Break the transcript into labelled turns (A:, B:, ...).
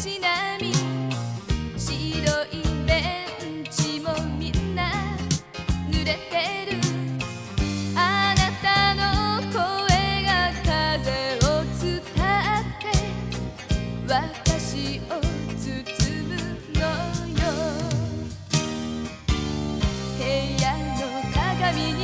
A: 街並み。白いベンチもみんな濡れてる。あなたの声が風を伝って私を包むのよ。部屋の鏡に